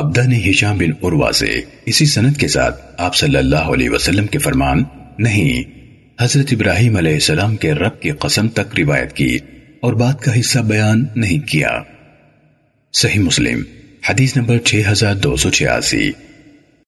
عبدہ نے ہشام بن عروہ سے اسی سند کے ساتھ آپ صلی اللہ علیہ وسلم کے فرمان نہیں، حضرت ابراہیم علیہ السلام کے رب کی قسم تک روایت کی اور بات کا حصہ بیان نہیں کیا۔ صحیح مسلم، حدیث نمبر 6286